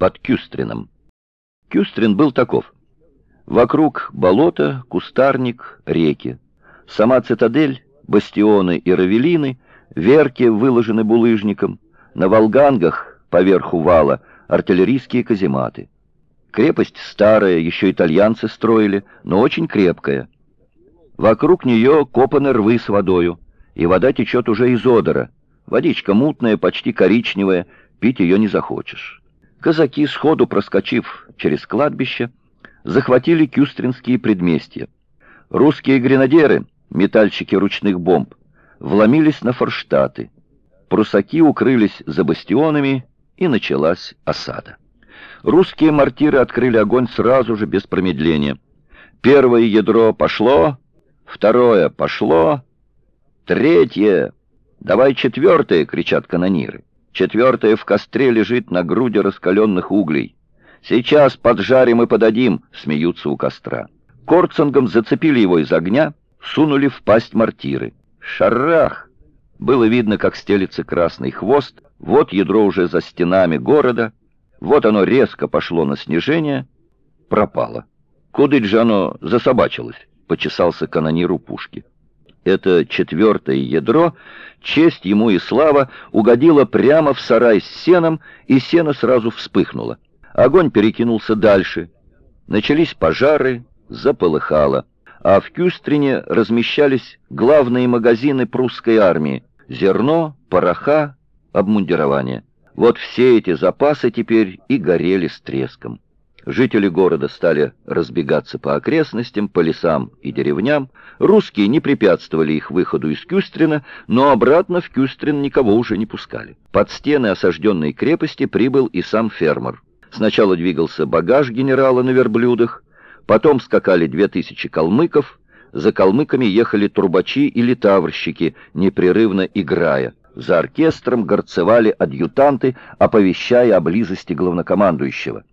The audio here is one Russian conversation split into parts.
под Кюстрином. Кюстрин был таков. Вокруг болото, кустарник, реки. Сама цитадель, бастионы и равелины, верки выложены булыжником, на волгангах поверху вала артиллерийские казематы. Крепость старая, еще итальянцы строили, но очень крепкая. Вокруг нее копаны рвы с водою, и вода течет уже из одора. Водичка мутная, почти коричневая, пить ее не захочешь. Казаки, сходу проскочив через кладбище, захватили кюстринские предместья. Русские гренадеры, метальщики ручных бомб, вломились на форштаты. Прусаки укрылись за бастионами, и началась осада. Русские мортиры открыли огонь сразу же, без промедления. Первое ядро пошло, второе пошло, третье... «Давай четвертое!» — кричат канониры. Четвертое в костре лежит на груди раскаленных углей. «Сейчас поджарим и подадим!» — смеются у костра. Корцангом зацепили его из огня, сунули в пасть мортиры. Шарах! Было видно, как стелится красный хвост, вот ядро уже за стенами города, вот оно резко пошло на снижение, пропало. Куда же оно засобачилось? Почесался канониру пушки. Это четвертое ядро, честь ему и слава, угодило прямо в сарай с сеном, и сено сразу вспыхнуло. Огонь перекинулся дальше. Начались пожары, заполыхало. А в Кюстрине размещались главные магазины прусской армии — зерно, пороха, обмундирование. Вот все эти запасы теперь и горели с треском. Жители города стали разбегаться по окрестностям, по лесам и деревням. Русские не препятствовали их выходу из Кюстрина, но обратно в Кюстрин никого уже не пускали. Под стены осажденной крепости прибыл и сам фермер. Сначала двигался багаж генерала на верблюдах, потом скакали две тысячи калмыков, за калмыками ехали трубачи или таврщики, непрерывно играя. За оркестром горцевали адъютанты, оповещая о близости главнокомандующего.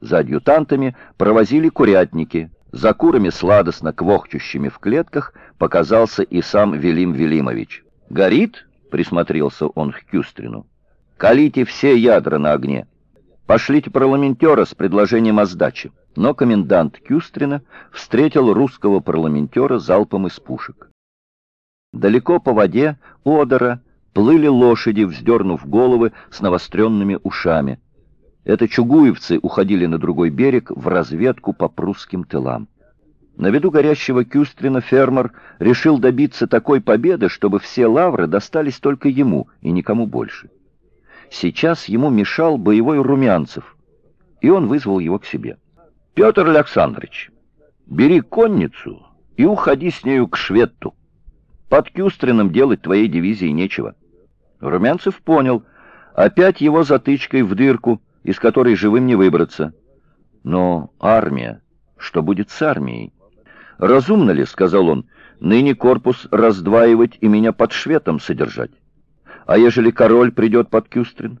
За адъютантами провозили курятники. За курами, сладостно квохчущими в клетках, показался и сам Велим Велимович. «Горит?» — присмотрелся он к Кюстрину. «Калите все ядра на огне. Пошлите парламентера с предложением о сдаче». Но комендант Кюстрина встретил русского парламентера залпом из пушек. Далеко по воде Одера плыли лошади, вздернув головы с навостренными ушами. Это чугуевцы уходили на другой берег в разведку по прусским тылам. На виду горящего Кюстрина фермер решил добиться такой победы, чтобы все лавры достались только ему и никому больше. Сейчас ему мешал боевой Румянцев, и он вызвал его к себе. «Петр Александрович, бери конницу и уходи с нею к Шветту. Под Кюстрином делать твоей дивизии нечего». Румянцев понял, опять его затычкой в дырку — из которой живым не выбраться. Но армия, что будет с армией? Разумно ли, сказал он, ныне корпус раздваивать и меня под шветом содержать? А ежели король придет под Кюстрин?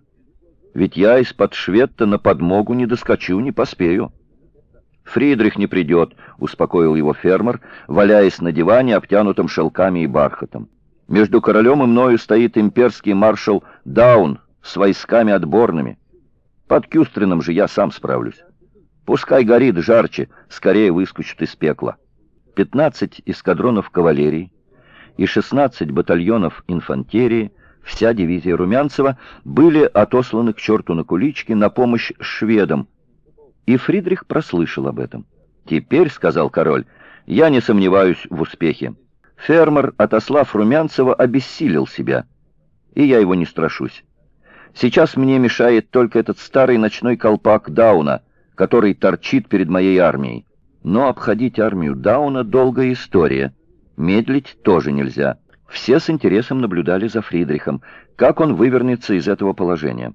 Ведь я из-под швета на подмогу не доскочу, не поспею. Фридрих не придет, успокоил его фермер, валяясь на диване, обтянутом шелками и бархатом. Между королем и мною стоит имперский маршал Даун с войсками отборными. Под Кюстрином же я сам справлюсь. Пускай горит жарче, скорее выскочит из пекла. 15 эскадронов кавалерии и 16 батальонов инфантерии, вся дивизия Румянцева, были отосланы к черту на куличке на помощь шведам. И Фридрих прослышал об этом. «Теперь, — сказал король, — я не сомневаюсь в успехе. Фермер, отослав Румянцева, обессилил себя, и я его не страшусь. Сейчас мне мешает только этот старый ночной колпак Дауна, который торчит перед моей армией. Но обходить армию Дауна — долгая история. Медлить тоже нельзя. Все с интересом наблюдали за Фридрихом, как он вывернется из этого положения.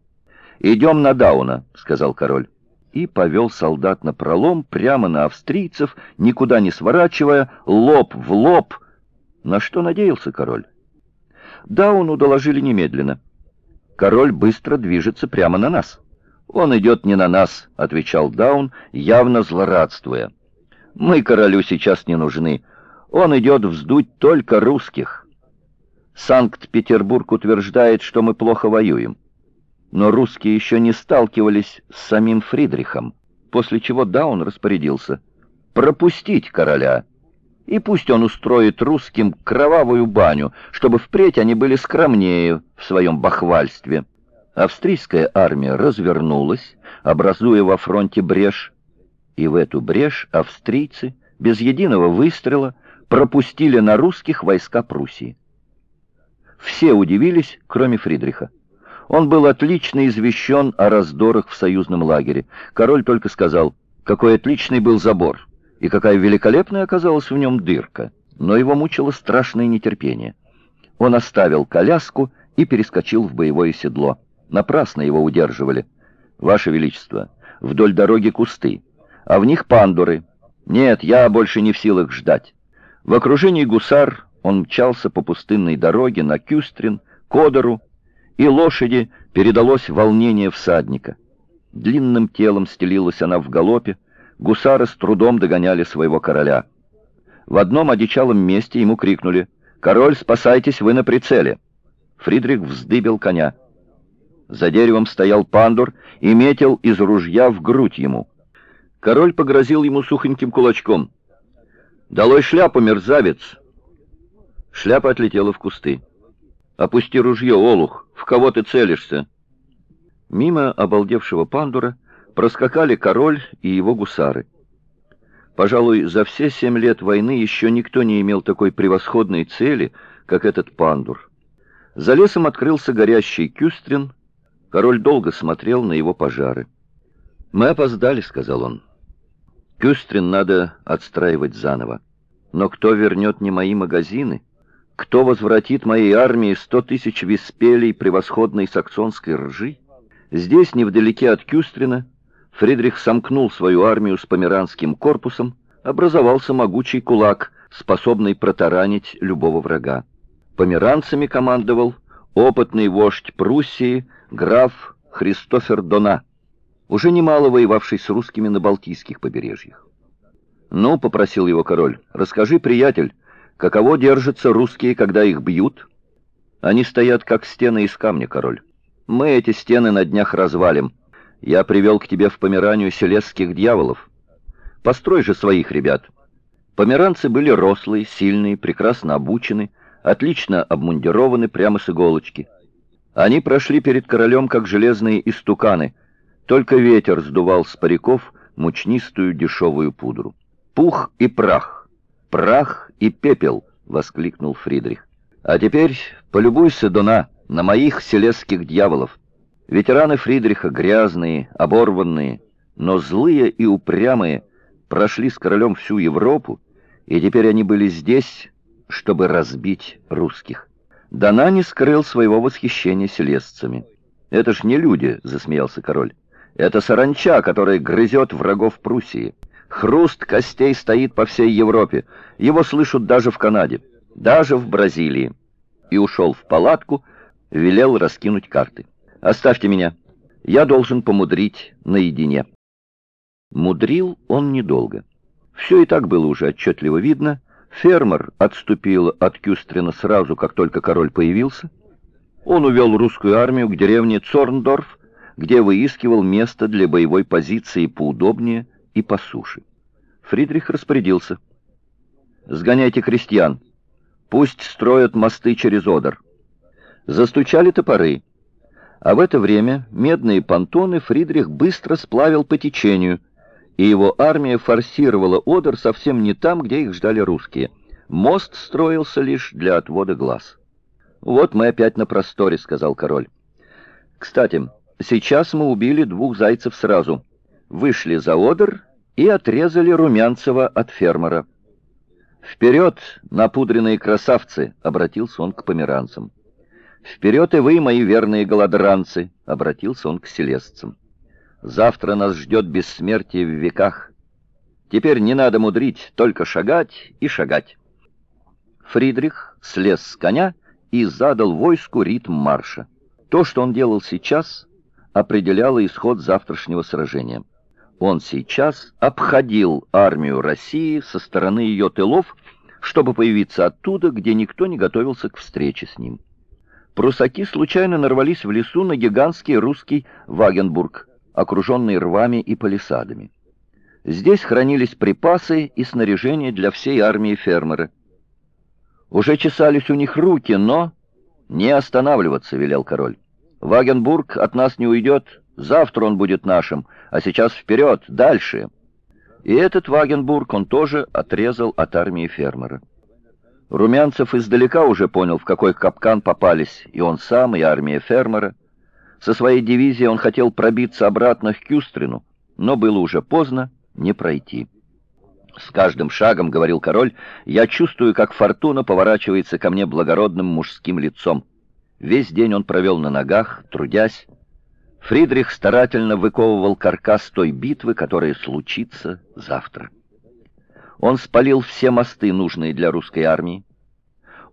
«Идем на Дауна», — сказал король. И повел солдат на пролом прямо на австрийцев, никуда не сворачивая, лоб в лоб. На что надеялся король? Дауну доложили немедленно — король быстро движется прямо на нас. «Он идет не на нас», — отвечал Даун, явно злорадствуя. «Мы королю сейчас не нужны. Он идет вздуть только русских. Санкт-Петербург утверждает, что мы плохо воюем. но русские еще не сталкивались с самим Фридрихом, после чего Даун распорядился пропустить короля, и пусть он устроит русским кровавую баню, чтобы впредь они были скромнее в своем бахвальстве. Австрийская армия развернулась, образуя во фронте брешь, и в эту брешь австрийцы без единого выстрела пропустили на русских войска Пруссии. Все удивились, кроме Фридриха. Он был отлично извещен о раздорах в союзном лагере. Король только сказал, какой отличный был забор, и какая великолепная оказалась в нем дырка. Но его мучило страшное нетерпение. Он оставил коляску и перескочил в боевое седло. Напрасно его удерживали. «Ваше Величество, вдоль дороги кусты, а в них пандуры. Нет, я больше не в силах ждать». В окружении гусар он мчался по пустынной дороге на Кюстрин, Кодору, и лошади передалось волнение всадника. Длинным телом стелилась она в галопе, гусары с трудом догоняли своего короля. В одном одичалом месте ему крикнули «Король, спасайтесь, вы на прицеле!» Фридрих вздыбил коня. За деревом стоял пандур и метил из ружья в грудь ему. Король погрозил ему сухоньким кулачком — «Долой шляпу, мерзавец!» Шляпа отлетела в кусты. «Опусти ружье, Олух! В кого ты целишься?» Мимо обалдевшего пандура проскакали король и его гусары. Пожалуй, за все семь лет войны еще никто не имел такой превосходной цели, как этот пандур. За лесом открылся горящий кюстрин. Король долго смотрел на его пожары. «Мы опоздали», — сказал он. Кюстрин надо отстраивать заново. Но кто вернет не мои магазины? Кто возвратит моей армии сто тысяч виспелей превосходной саксонской ржи? Здесь, невдалеке от Кюстрина, Фридрих сомкнул свою армию с померанским корпусом, образовался могучий кулак, способный протаранить любого врага. Померанцами командовал опытный вождь Пруссии граф Христофер Дона уже немало воевавший с русскими на Балтийских побережьях. «Ну, — попросил его король, — расскажи, приятель, каково держатся русские, когда их бьют?» «Они стоят, как стены из камня, король. Мы эти стены на днях развалим. Я привел к тебе в Померанию селезских дьяволов. Построй же своих ребят». Померанцы были рослые, сильные, прекрасно обучены, отлично обмундированы прямо с иголочки. Они прошли перед королем, как железные истуканы, только ветер сдувал с париков мучнистую дешевую пудру. «Пух и прах! Прах и пепел!» — воскликнул Фридрих. «А теперь полюбуйся, Дона, на моих селезских дьяволов. Ветераны Фридриха грязные, оборванные, но злые и упрямые, прошли с королем всю Европу, и теперь они были здесь, чтобы разбить русских. Дона не скрыл своего восхищения селезцами. «Это ж не люди», — засмеялся король. Это саранча, которая грызет врагов Пруссии. Хруст костей стоит по всей Европе. Его слышат даже в Канаде, даже в Бразилии. И ушел в палатку, велел раскинуть карты. «Оставьте меня. Я должен помудрить наедине». Мудрил он недолго. Все и так было уже отчетливо видно. Фермер отступил от Кюстрина сразу, как только король появился. Он увел русскую армию к деревне Цорндорф, где выискивал место для боевой позиции поудобнее и по суше. Фридрих распорядился. «Сгоняйте крестьян. Пусть строят мосты через Одер». Застучали топоры. А в это время медные понтоны Фридрих быстро сплавил по течению, и его армия форсировала Одер совсем не там, где их ждали русские. Мост строился лишь для отвода глаз. «Вот мы опять на просторе», — сказал король. «Кстати, Сейчас мы убили двух зайцев сразу. Вышли за Одер и отрезали Румянцева от фермера. «Вперед, напудренные красавцы!» — обратился он к померанцам. «Вперед и вы, мои верные голодранцы!» — обратился он к селесцам. «Завтра нас ждет бессмертие в веках. Теперь не надо мудрить, только шагать и шагать». Фридрих слез с коня и задал войску ритм марша. То, что он делал сейчас, определяло исход завтрашнего сражения. Он сейчас обходил армию России со стороны ее тылов, чтобы появиться оттуда, где никто не готовился к встрече с ним. Прусаки случайно нарвались в лесу на гигантский русский Вагенбург, окруженный рвами и палисадами. Здесь хранились припасы и снаряжение для всей армии фермера. Уже чесались у них руки, но... «Не останавливаться», — велел король. «Вагенбург от нас не уйдет, завтра он будет нашим, а сейчас вперед, дальше». И этот Вагенбург он тоже отрезал от армии фермера. Румянцев издалека уже понял, в какой капкан попались и он сам, и армия фермера. Со своей дивизией он хотел пробиться обратно к Кюстрину, но было уже поздно, не пройти. «С каждым шагом, — говорил король, — я чувствую, как фортуна поворачивается ко мне благородным мужским лицом. Весь день он провел на ногах, трудясь. Фридрих старательно выковывал каркас той битвы, которая случится завтра. Он спалил все мосты, нужные для русской армии.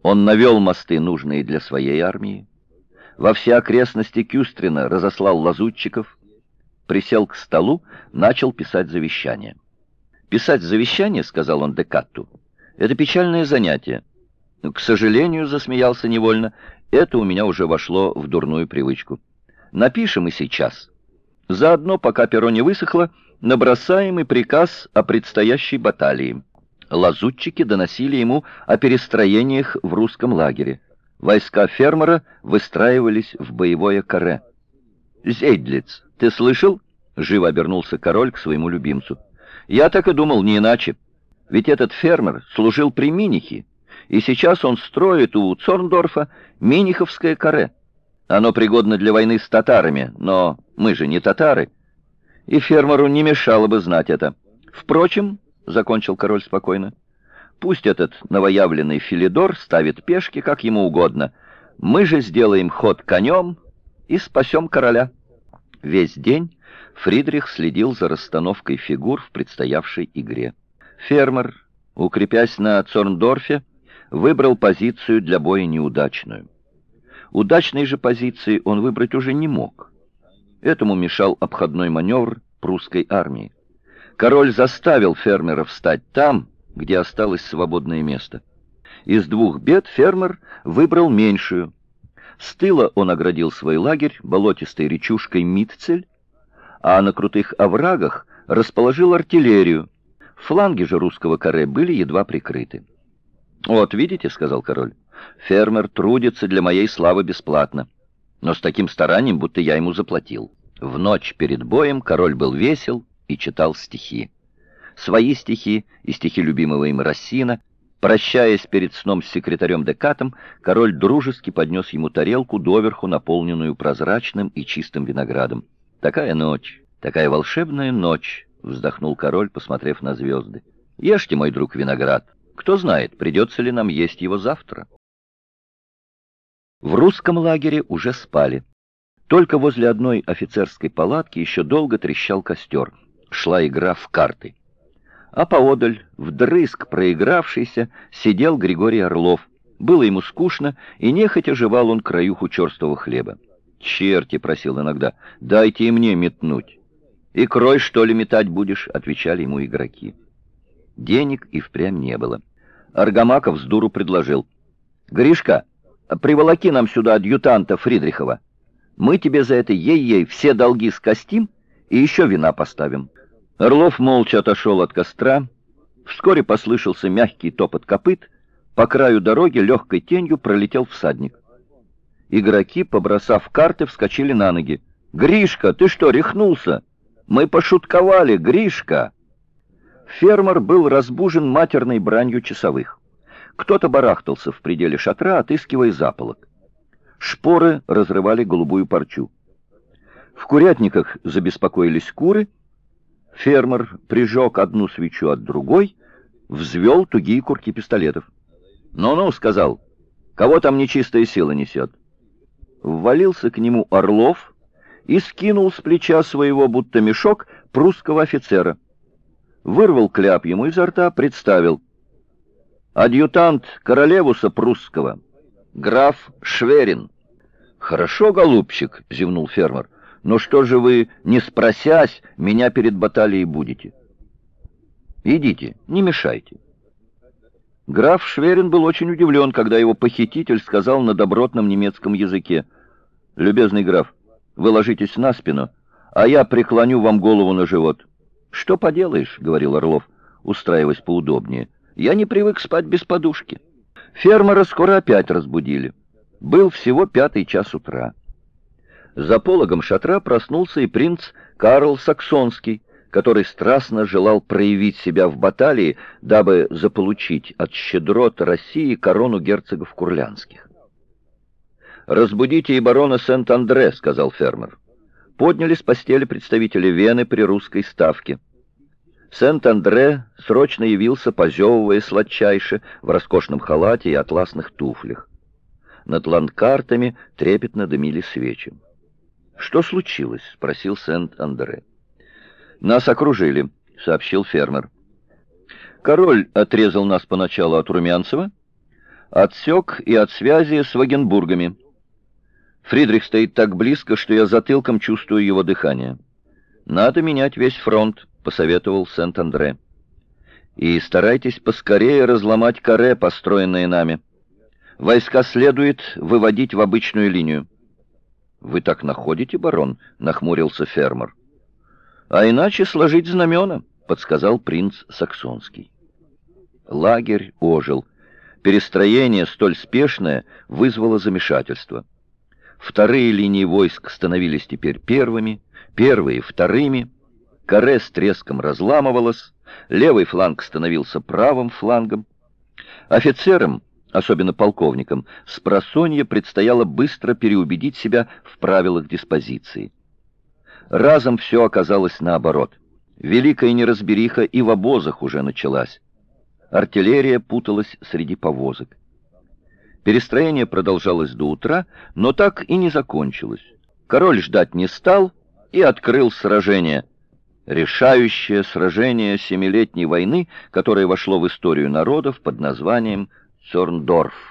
Он навел мосты, нужные для своей армии. Во все окрестности Кюстрина разослал лазутчиков, присел к столу, начал писать завещание. «Писать завещание, — сказал он Декатту, — это печальное занятие. К сожалению, — засмеялся невольно, — это у меня уже вошло в дурную привычку. Напишем и сейчас. Заодно, пока перо не высохло, набросаем и приказ о предстоящей баталии». Лазутчики доносили ему о перестроениях в русском лагере. Войска фермера выстраивались в боевое каре. «Зейдлиц, ты слышал?» — живо обернулся король к своему любимцу. «Я так и думал, не иначе. Ведь этот фермер служил при Минихе, и сейчас он строит у Цорндорфа Миниховское каре. Оно пригодно для войны с татарами, но мы же не татары. И фермеру не мешало бы знать это. Впрочем, — закончил король спокойно, — пусть этот новоявленный Филидор ставит пешки, как ему угодно. Мы же сделаем ход конем и спасем короля». Весь день Фридрих следил за расстановкой фигур в предстоявшей игре. Фермер, укрепясь на Цорндорфе, выбрал позицию для боя неудачную. Удачной же позиции он выбрать уже не мог. Этому мешал обходной маневр прусской армии. Король заставил фермера встать там, где осталось свободное место. Из двух бед фермер выбрал меньшую, с тыла он оградил свой лагерь болотистой речушкой Митцель, а на крутых оврагах расположил артиллерию. Фланги же русского каре были едва прикрыты. «Вот, видите», — сказал король, — «фермер трудится для моей славы бесплатно, но с таким старанием, будто я ему заплатил». В ночь перед боем король был весел и читал стихи. Свои стихи и стихи любимого им Рассина, Прощаясь перед сном с секретарем Декатом, король дружески поднес ему тарелку, доверху наполненную прозрачным и чистым виноградом. «Такая ночь, такая волшебная ночь!» — вздохнул король, посмотрев на звезды. «Ешьте, мой друг, виноград. Кто знает, придется ли нам есть его завтра?» В русском лагере уже спали. Только возле одной офицерской палатки еще долго трещал костер. Шла игра в карты а поодаль, вдрызг проигравшийся, сидел Григорий Орлов. Было ему скучно, и нехотя жевал он краюху черстого хлеба. «Черти!» — просил иногда. «Дайте и мне метнуть». «И крой, что ли, метать будешь?» — отвечали ему игроки. Денег и впрямь не было. Аргамаков с дуру предложил. «Гришка, приволоки нам сюда адъютанта Фридрихова. Мы тебе за это ей-ей все долги скостим и еще вина поставим». Орлов молча отошел от костра. Вскоре послышался мягкий топот копыт. По краю дороги легкой тенью пролетел всадник. Игроки, побросав карты, вскочили на ноги. «Гришка, ты что, рехнулся? Мы пошутковали, Гришка!» Фермер был разбужен матерной бранью часовых. Кто-то барахтался в пределе шатра, отыскивая заполок. Шпоры разрывали голубую парчу. В курятниках забеспокоились куры — Фермер прижег одну свечу от другой, взвел тугие курки пистолетов. «Ну-ну», — сказал, — «кого там нечистая сила несет?» Ввалился к нему Орлов и скинул с плеча своего, будто мешок, прусского офицера. Вырвал кляп ему изо рта, представил. «Адъютант королевуса прусского, граф Шверин». «Хорошо, голубчик», — зевнул фермер, — но что же вы, не спросясь, меня перед баталией будете? Идите, не мешайте. Граф Шверин был очень удивлен, когда его похититель сказал на добротном немецком языке, «Любезный граф, вы ложитесь на спину, а я преклоню вам голову на живот». «Что поделаешь?» — говорил Орлов, устраиваясь поудобнее. «Я не привык спать без подушки». Фермера скоро опять разбудили. Был всего пятый час утра. За пологом шатра проснулся и принц Карл Саксонский, который страстно желал проявить себя в баталии, дабы заполучить от щедрот России корону герцогов Курлянских. «Разбудите и барона Сент-Андре», — сказал фермер. Подняли с постели представители Вены при русской ставке. Сент-Андре срочно явился, позевывая сладчайше, в роскошном халате и атласных туфлях. Над ландкартами трепетно дымили свечи. «Что случилось?» — спросил Сент-Андре. «Нас окружили», — сообщил фермер. «Король отрезал нас поначалу от Румянцева, отсек и от связи с Вагенбургами. Фридрих стоит так близко, что я затылком чувствую его дыхание. Надо менять весь фронт», — посоветовал Сент-Андре. «И старайтесь поскорее разломать каре, построенное нами. Войска следует выводить в обычную линию». «Вы так находите, барон?» — нахмурился фермер. «А иначе сложить знамена», — подсказал принц Саксонский. Лагерь ожил. Перестроение, столь спешное, вызвало замешательство. Вторые линии войск становились теперь первыми, первые — вторыми. Каре с треском разламывалось, левый фланг становился правым флангом. Офицерам, особенно полковникам, с просонья предстояло быстро переубедить себя в правилах диспозиции. Разом все оказалось наоборот. Великая неразбериха и в обозах уже началась. Артиллерия путалась среди повозок. Перестроение продолжалось до утра, но так и не закончилось. Король ждать не стал и открыл сражение. Решающее сражение Семилетней войны, которое вошло в историю народов под названием Цорндорф.